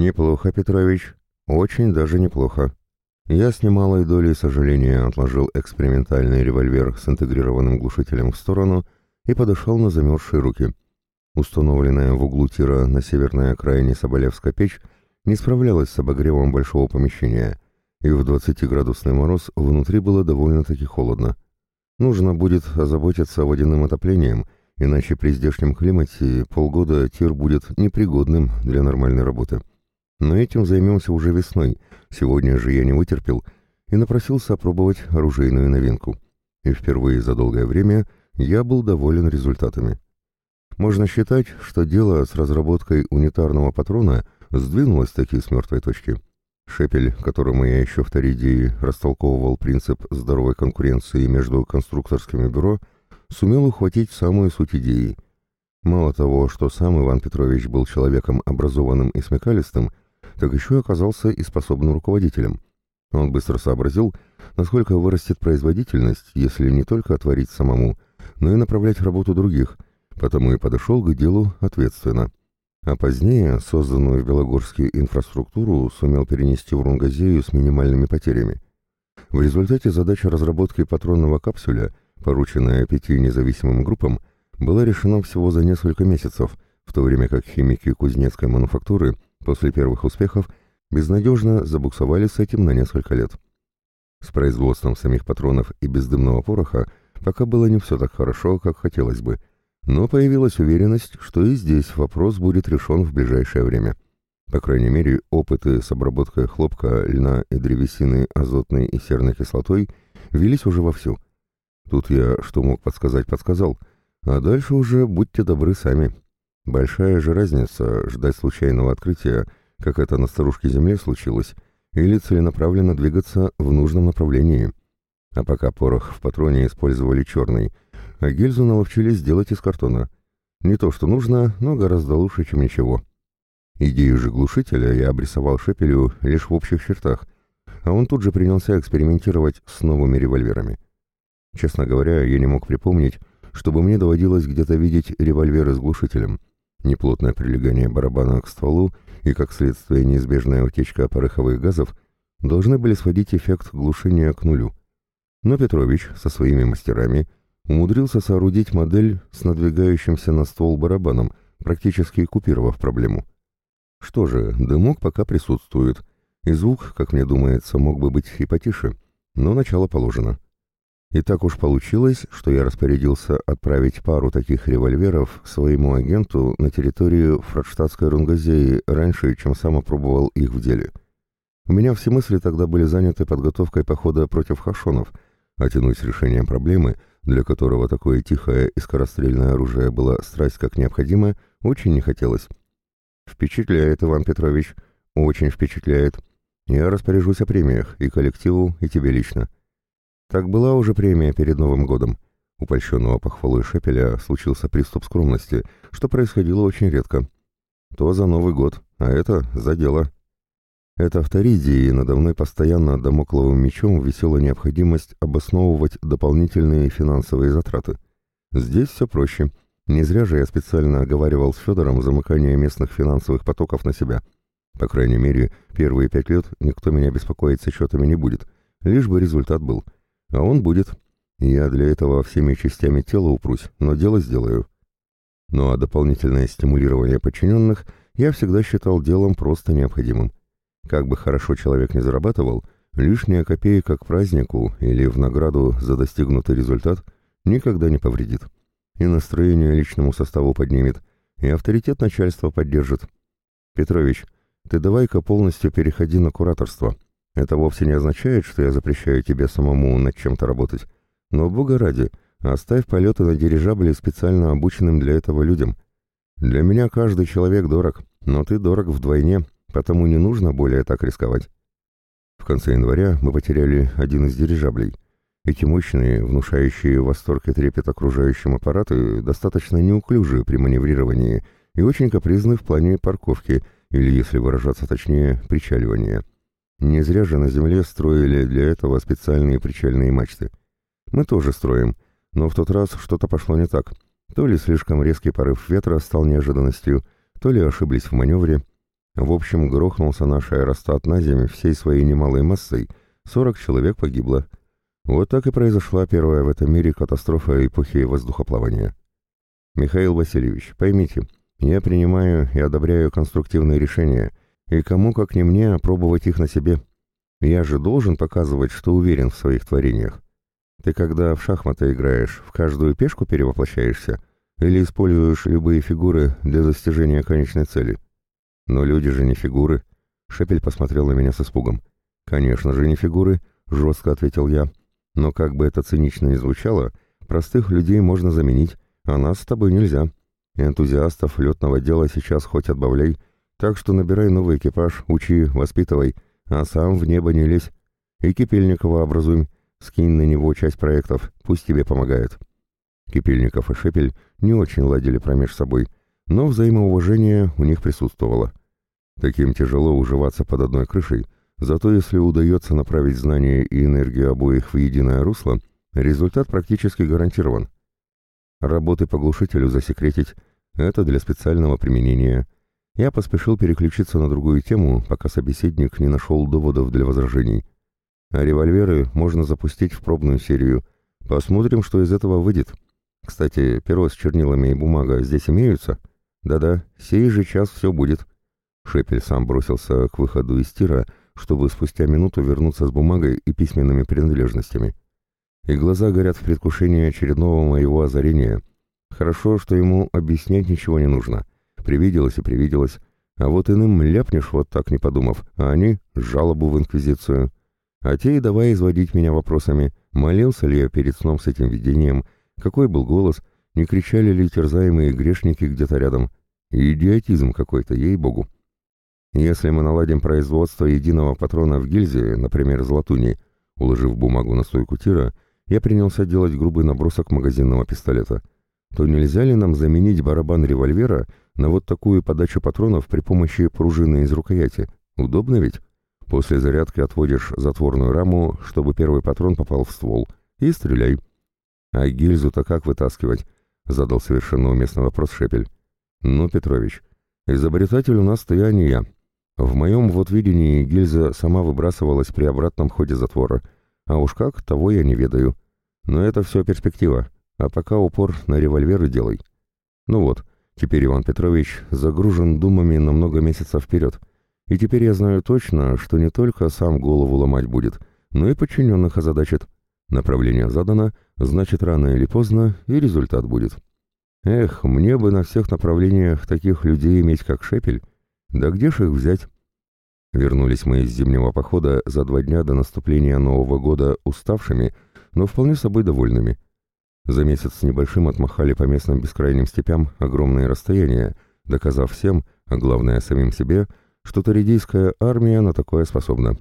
«Неплохо, Петрович. Очень даже неплохо». Я с немалой долей сожаления отложил экспериментальный револьвер с интегрированным глушителем в сторону и подошел на замерзшие руки. Установленная в углу тира на северной окраине Соболевска печь не справлялась с обогревом большого помещения, и в 20-градусный мороз внутри было довольно-таки холодно. Нужно будет озаботиться водяным отоплением, иначе при здешнем климате полгода тир будет непригодным для нормальной работы. Но этим займемся уже весной. Сегодня же я не вытерпел и напросился опробовать оружейную новинку. И впервые за долгое время я был доволен результатами. Можно считать, что дело с разработкой унитарного патрона сдвинулось таки с мертвой точки. Шепель, которому я еще в Таридии растолковывал принцип здоровой конкуренции между конструкторскими бюро, сумел ухватить самую суть идеи. Мало того, что сам Иван Петрович был человеком образованным и смекалистым, так еще оказался и способным руководителем. Он быстро сообразил, насколько вырастет производительность, если не только отворить самому, но и направлять работу других, потому и подошел к делу ответственно. А позднее созданную в Белогорске инфраструктуру сумел перенести в Рунгазею с минимальными потерями. В результате задача разработки патронного капсуля, порученная пяти независимым группам, была решена всего за несколько месяцев, в то время как химики кузнецкой мануфактуры – После первых успехов безнадежно забуксовали с этим на несколько лет. С производством самих патронов и бездымного пороха пока было не все так хорошо, как хотелось бы, но появилась уверенность, что и здесь вопрос будет решен в ближайшее время. По крайней мере, опыты с обработкой хлопка, льна и древесины азотной и серной кислотой велись уже вовсю. Тут я что мог подсказать, подсказал, а дальше уже будьте добры сами. Большая же разница ждать случайного открытия, как это на старушке Земле случилось, или целенаправленно двигаться в нужном направлении. А пока порох в патроне использовали черный, а гильзу наловчились сделать из картона. Не то, что нужно, но гораздо лучше, чем ничего. Идею же глушителя я обрисовал Шепелю лишь в общих чертах, а он тут же принялся экспериментировать с новыми револьверами. Честно говоря, я не мог припомнить, чтобы мне доводилось где-то видеть револьверы с глушителем — Неплотное прилегание барабана к стволу и, как следствие, неизбежная утечка пороховых газов должны были сводить эффект глушения к нулю. Но Петрович со своими мастерами умудрился соорудить модель с надвигающимся на ствол барабаном, практически купировав проблему. Что же, дымок пока присутствует, и звук, как мне думается, мог бы быть и потише, но начало положено. И так уж получилось, что я распорядился отправить пару таких револьверов своему агенту на территорию Фрадштадтской Рунгазеи раньше, чем сам опробовал их в деле. У меня все мысли тогда были заняты подготовкой похода против хашонов, а тянуть с решением проблемы, для которого такое тихое и скорострельное оружие было страсть как необходимо, очень не хотелось. «Впечатляет, Иван Петрович, очень впечатляет. Я распоряжусь о премиях, и коллективу, и тебе лично». Так была уже премия перед Новым годом. У польщенного похвалой Шепеля случился приступ скромности, что происходило очень редко. То за Новый год, а это за дело. Это в Торидии надо мной постоянно домокловым мечом висела необходимость обосновывать дополнительные финансовые затраты. Здесь все проще. Не зря же я специально оговаривал с Федором замыкание местных финансовых потоков на себя. По крайней мере, первые пять лет никто меня беспокоить с отчетами не будет, лишь бы результат был — а он будет. Я для этого всеми частями тела упрусь, но дело сделаю. Ну а дополнительное стимулирование подчиненных я всегда считал делом просто необходимым. Как бы хорошо человек не зарабатывал, лишняя копейка к празднику или в награду за достигнутый результат никогда не повредит. И настроение личному составу поднимет, и авторитет начальства поддержит. Петрович, ты давай-ка полностью переходи на кураторство. Это вовсе не означает, что я запрещаю тебе самому над чем-то работать. Но, бога ради, оставь полеты на дирижабле специально обученным для этого людям. Для меня каждый человек дорог, но ты дорог вдвойне, потому не нужно более так рисковать. В конце января мы потеряли один из дирижаблей. Эти мощные, внушающие восторг и трепет окружающим аппараты достаточно неуклюжи при маневрировании и очень капризны в плане парковки, или, если выражаться точнее, причаливания. Не зря же на Земле строили для этого специальные причальные мачты. Мы тоже строим, но в тот раз что-то пошло не так. То ли слишком резкий порыв ветра стал неожиданностью, то ли ошиблись в маневре. В общем, грохнулся наш аэростат на землю всей своей немалой массой, 40 человек погибло. Вот так и произошла первая в этом мире катастрофа эпохи воздухоплавания. Михаил Васильевич, поймите, я принимаю и одобряю конструктивные решения, и кому как не мне опробовать их на себе. Я же должен показывать, что уверен в своих творениях. Ты когда в шахматы играешь, в каждую пешку перевоплощаешься или используешь любые фигуры для достижения конечной цели? Но люди же не фигуры. Шепель посмотрел на меня с испугом. Конечно же не фигуры, жестко ответил я. Но как бы это цинично ни звучало, простых людей можно заменить, а нас с тобой нельзя. Энтузиастов летного дела сейчас хоть отбавляй, так что набирай новый экипаж, учи, воспитывай, а сам в небо не лезь. И Кипельникова образуй, скинь на него часть проектов, пусть тебе помогает. Кипельников и Шепель не очень ладили промеж собой, но взаимоуважение у них присутствовало. Таким тяжело уживаться под одной крышей, зато если удается направить знания и энергию обоих в единое русло, результат практически гарантирован. Работы по глушителю засекретить — это для специального применения. Я поспешил переключиться на другую тему, пока собеседник не нашел доводов для возражений. А револьверы можно запустить в пробную серию. Посмотрим, что из этого выйдет. Кстати, перо с чернилами и бумага здесь имеются? Да-да, сей же час все будет. Шепель сам бросился к выходу из тира, чтобы спустя минуту вернуться с бумагой и письменными принадлежностями. И глаза горят в предвкушении очередного моего озарения. Хорошо, что ему объяснять ничего не нужно. Привиделось и привиделось. А вот иным ляпнешь вот так, не подумав, а они — жалобу в инквизицию. А те и давай изводить меня вопросами, молился ли я перед сном с этим видением, какой был голос, не кричали ли терзаемые грешники где-то рядом. идиотизм какой-то, ей-богу. Если мы наладим производство единого патрона в гильзе, например, из латуни, уложив бумагу на стойку тира, я принялся делать грубый набросок магазинного пистолета, то нельзя ли нам заменить барабан револьвера на вот такую подачу патронов при помощи пружины из рукояти? Удобно ведь? После зарядки отводишь затворную раму, чтобы первый патрон попал в ствол, и стреляй. А гильзу-то как вытаскивать? Задал совершенно уместный вопрос Шепель. Ну, Петрович, изобретатель у нас ты, а не я. В моем вот видении гильза сама выбрасывалась при обратном ходе затвора, а уж как, того я не ведаю. Но это все перспектива, а пока упор на револьверы делай. Ну вот, теперь Иван Петрович загружен думами на много месяцев вперед, и теперь я знаю точно, что не только сам голову ломать будет, но и подчиненных озадачит. Направление задано, значит рано или поздно и результат будет. Эх, мне бы на всех направлениях таких людей иметь, как Шепель, да где ж их взять? Вернулись мы из зимнего похода за два дня до наступления Нового года уставшими, но вполне собой довольными. За месяц с небольшим отмахали по местным бескрайним степям огромные расстояния, доказав всем, а главное самим себе, что Торидийская армия на такое способна.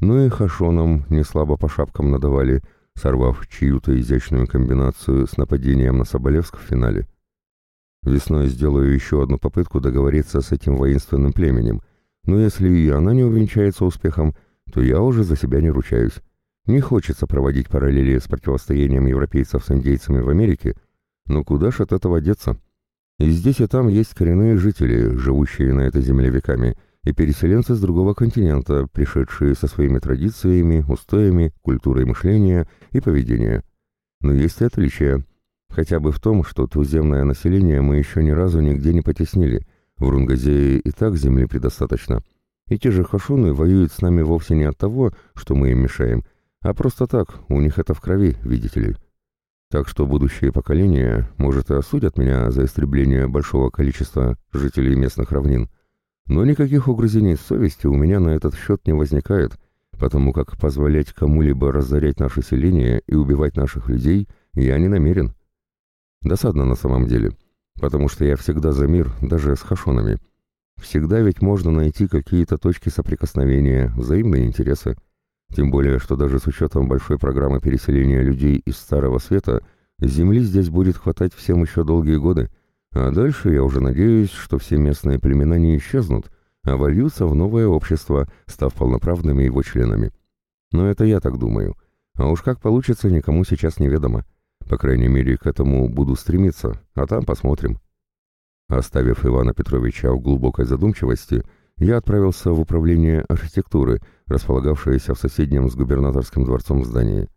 Ну и хашонам не слабо по шапкам надавали, сорвав чью-то изящную комбинацию с нападением на Соболевск в финале. Весной сделаю еще одну попытку договориться с этим воинственным племенем, но если и она не увенчается успехом, то я уже за себя не ручаюсь. Не хочется проводить параллели с противостоянием европейцев с индейцами в Америке, но куда ж от этого деться? И здесь и там есть коренные жители, живущие на этой земле веками, и переселенцы с другого континента, пришедшие со своими традициями, устоями, культурой мышления и поведения. Но есть и отличия – Хотя бы в том, что туземное население мы еще ни разу нигде не потеснили. В Рунгазее и так земли предостаточно. И те же хашуны воюют с нами вовсе не от того, что мы им мешаем, а просто так, у них это в крови, видите ли. Так что будущие поколения, может, и осудят меня за истребление большого количества жителей местных равнин. Но никаких угрызений совести у меня на этот счет не возникает, потому как позволять кому-либо разорять наше селение и убивать наших людей я не намерен. Досадно на самом деле, потому что я всегда за мир, даже с хашонами. Всегда ведь можно найти какие-то точки соприкосновения, взаимные интересы. Тем более, что даже с учетом большой программы переселения людей из Старого Света, земли здесь будет хватать всем еще долгие годы, а дальше я уже надеюсь, что все местные племена не исчезнут, а вольются в новое общество, став полноправными его членами. Но это я так думаю. А уж как получится, никому сейчас неведомо. По крайней мере, к этому буду стремиться, а там посмотрим. Оставив Ивана Петровича в глубокой задумчивости, я отправился в управление архитектуры, располагавшееся в соседнем с губернаторским дворцом здании.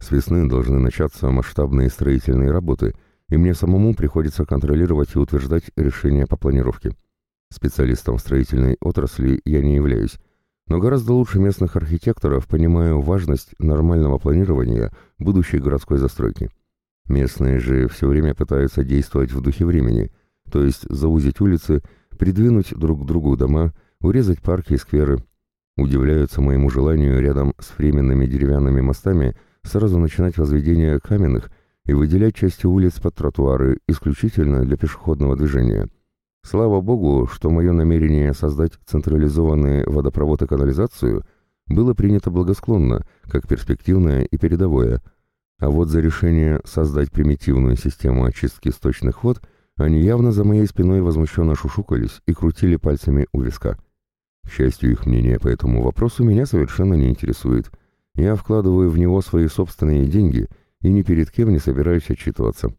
С весны должны начаться масштабные строительные работы, и мне самому приходится контролировать и утверждать решения по планировке. Специалистом в строительной отрасли я не являюсь, но гораздо лучше местных архитекторов понимаю важность нормального планирования будущей городской застройки. Местные же все время пытаются действовать в духе времени, то есть заузить улицы, придвинуть друг к другу дома, урезать парки и скверы. Удивляются моему желанию рядом с временными деревянными мостами сразу начинать возведение каменных и выделять части улиц под тротуары исключительно для пешеходного движения. Слава богу, что мое намерение создать централизованный водопровод и канализацию было принято благосклонно, как перспективное и передовое – а вот за решение создать примитивную систему очистки сточных вод они явно за моей спиной возмущенно шушукались и крутили пальцами у виска. К счастью, их мнение по этому вопросу меня совершенно не интересует. Я вкладываю в него свои собственные деньги и ни перед кем не собираюсь отчитываться.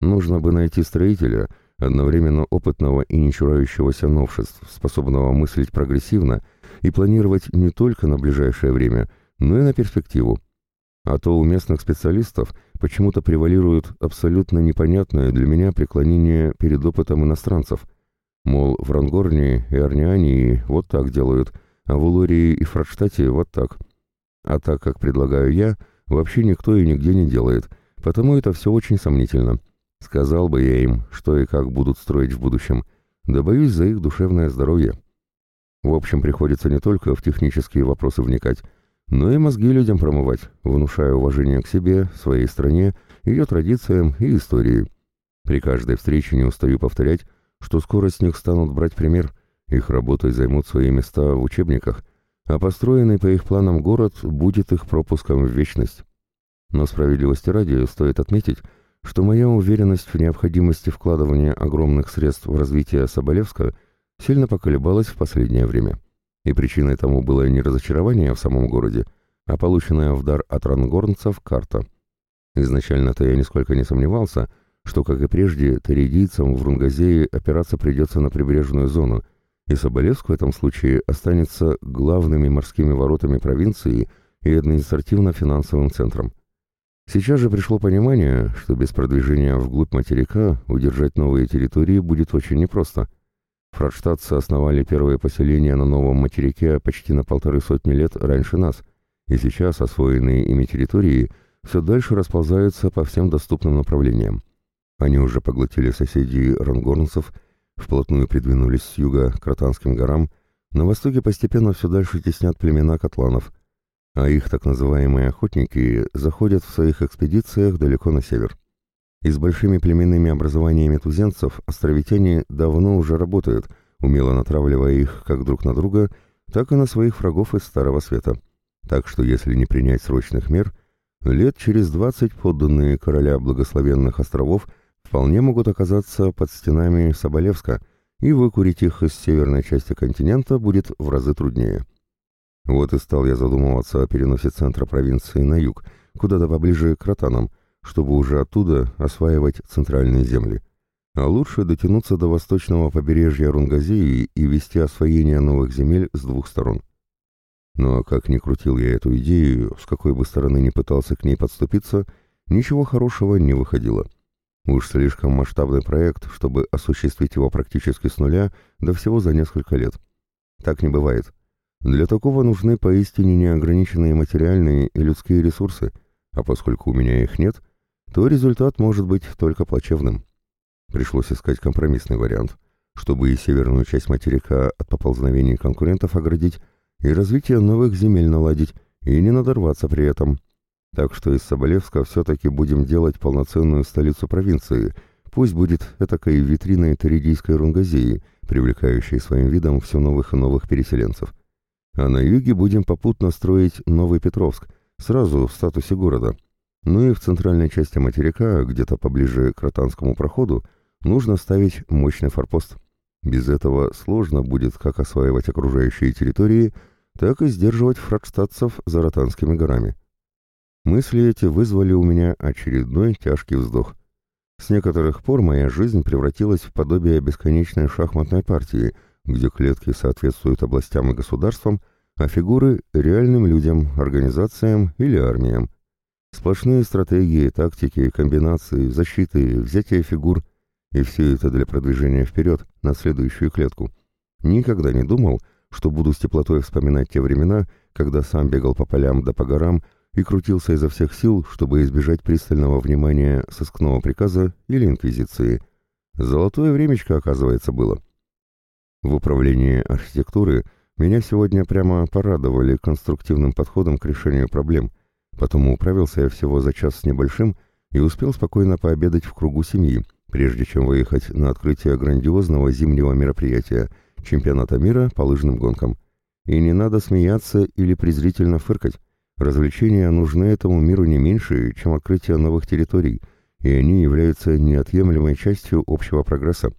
Нужно бы найти строителя, одновременно опытного и не чурающегося новшеств, способного мыслить прогрессивно и планировать не только на ближайшее время, но и на перспективу. А то у местных специалистов почему-то превалирует абсолютно непонятное для меня преклонение перед опытом иностранцев. Мол, в Рангорне и Арниании вот так делают, а в Улории и Фрадштадте вот так. А так, как предлагаю я, вообще никто и нигде не делает, потому это все очень сомнительно. Сказал бы я им, что и как будут строить в будущем, да боюсь за их душевное здоровье. В общем, приходится не только в технические вопросы вникать, но и мозги людям промывать, внушая уважение к себе, своей стране, ее традициям и истории. При каждой встрече не устаю повторять, что скоро с них станут брать пример, их работой займут свои места в учебниках, а построенный по их планам город будет их пропуском в вечность. Но справедливости ради стоит отметить, что моя уверенность в необходимости вкладывания огромных средств в развитие Соболевска сильно поколебалась в последнее время. И причиной тому было не разочарование в самом городе, а полученная в дар от рангорнцев карта. Изначально-то я нисколько не сомневался, что, как и прежде, теридийцам в Рунгазее опираться придется на прибрежную зону, и Соболевск в этом случае останется главными морскими воротами провинции и административно-финансовым центром. Сейчас же пришло понимание, что без продвижения вглубь материка удержать новые территории будет очень непросто. Фрадштадтцы основали первые поселения на новом материке почти на полторы сотни лет раньше нас, и сейчас освоенные ими территории все дальше расползаются по всем доступным направлениям. Они уже поглотили соседей рангорнцев, вплотную придвинулись с юга к Ротанским горам, на востоке постепенно все дальше теснят племена котланов, а их так называемые охотники заходят в своих экспедициях далеко на север. И с большими племенными образованиями туземцев островитяне давно уже работают, умело натравливая их как друг на друга, так и на своих врагов из Старого Света. Так что если не принять срочных мер, лет через двадцать подданные короля благословенных островов вполне могут оказаться под стенами Соболевска, и выкурить их из северной части континента будет в разы труднее. Вот и стал я задумываться о переносе центра провинции на юг, куда-то поближе к Ротанам, чтобы уже оттуда осваивать центральные земли. А лучше дотянуться до восточного побережья Рунгазии и вести освоение новых земель с двух сторон. Но как ни крутил я эту идею, с какой бы стороны ни пытался к ней подступиться, ничего хорошего не выходило. Уж слишком масштабный проект, чтобы осуществить его практически с нуля, да всего за несколько лет. Так не бывает. Для такого нужны поистине неограниченные материальные и людские ресурсы, а поскольку у меня их нет, то результат может быть только плачевным. Пришлось искать компромиссный вариант, чтобы и северную часть материка от поползновений конкурентов оградить, и развитие новых земель наладить, и не надорваться при этом. Так что из Соболевска все-таки будем делать полноценную столицу провинции, пусть будет этакой витриной Теридийской Рунгазеи, привлекающей своим видом все новых и новых переселенцев. А на юге будем попутно строить Новый Петровск, сразу в статусе города – ну и в центральной части материка, где-то поближе к Ротанскому проходу, нужно ставить мощный форпост. Без этого сложно будет как осваивать окружающие территории, так и сдерживать фракстатцев за Ротанскими горами. Мысли эти вызвали у меня очередной тяжкий вздох. С некоторых пор моя жизнь превратилась в подобие бесконечной шахматной партии, где клетки соответствуют областям и государствам, а фигуры — реальным людям, организациям или армиям. Сплошные стратегии, тактики, комбинации, защиты, взятие фигур — и все это для продвижения вперед, на следующую клетку. Никогда не думал, что буду с теплотой вспоминать те времена, когда сам бегал по полям да по горам и крутился изо всех сил, чтобы избежать пристального внимания сыскного приказа или инквизиции. Золотое времечко, оказывается, было. В управлении архитектуры меня сегодня прямо порадовали конструктивным подходом к решению проблем, потому управился я всего за час с небольшим и успел спокойно пообедать в кругу семьи, прежде чем выехать на открытие грандиозного зимнего мероприятия – чемпионата мира по лыжным гонкам. И не надо смеяться или презрительно фыркать. Развлечения нужны этому миру не меньше, чем открытие новых территорий, и они являются неотъемлемой частью общего прогресса.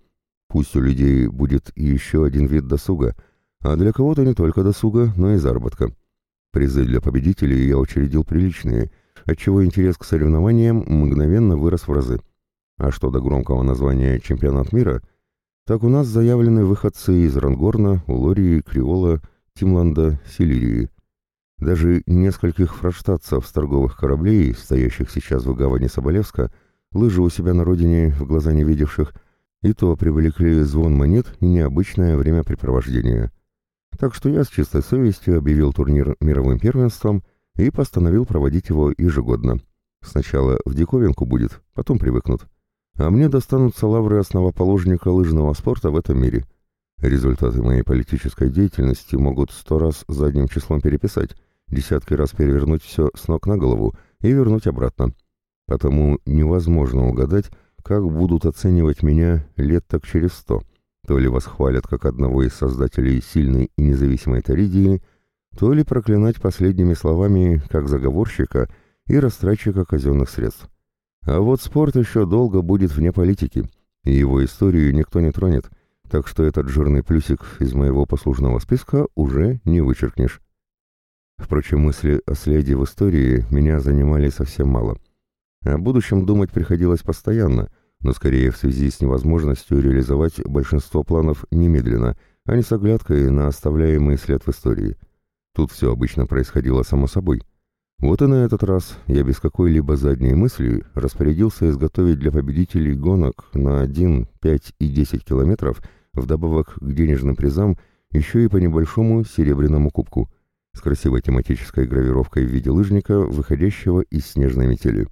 Пусть у людей будет еще один вид досуга, а для кого-то не только досуга, но и заработка. Призы для победителей я учредил приличные, отчего интерес к соревнованиям мгновенно вырос в разы. А что до громкого названия «Чемпионат мира», так у нас заявлены выходцы из Рангорна, Улории, Криола, Тимланда, Силирии. Даже нескольких фраштатцев с торговых кораблей, стоящих сейчас в гавани Соболевска, лыжи у себя на родине в глаза не видевших, и то привлекли звон монет и необычное времяпрепровождение. Так что я с чистой совестью объявил турнир мировым первенством и постановил проводить его ежегодно. Сначала в диковинку будет, потом привыкнут а мне достанутся лавры основоположника лыжного спорта в этом мире. Результаты моей политической деятельности могут сто раз задним числом переписать, десятки раз перевернуть все с ног на голову и вернуть обратно. Потому невозможно угадать, как будут оценивать меня лет так через сто. То ли восхвалят как одного из создателей сильной и независимой Торидии, то ли проклинать последними словами как заговорщика и растратчика казенных средств. А вот спорт еще долго будет вне политики, и его историю никто не тронет, так что этот жирный плюсик из моего послужного списка уже не вычеркнешь. Впрочем, мысли о следе в истории меня занимали совсем мало. О будущем думать приходилось постоянно, но скорее в связи с невозможностью реализовать большинство планов немедленно, а не с оглядкой на оставляемый след в истории. Тут все обычно происходило само собой — вот и на этот раз я без какой-либо задней мысли распорядился изготовить для победителей гонок на 1, 5 и 10 километров вдобавок к денежным призам еще и по небольшому серебряному кубку с красивой тематической гравировкой в виде лыжника, выходящего из снежной метели.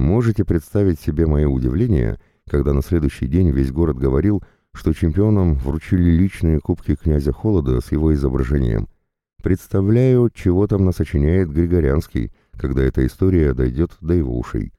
Можете представить себе мое удивление, когда на следующий день весь город говорил, что чемпионам вручили личные кубки князя Холода с его изображением – Представляю, чего там насочиняет Григорянский, когда эта история дойдет до его ушей.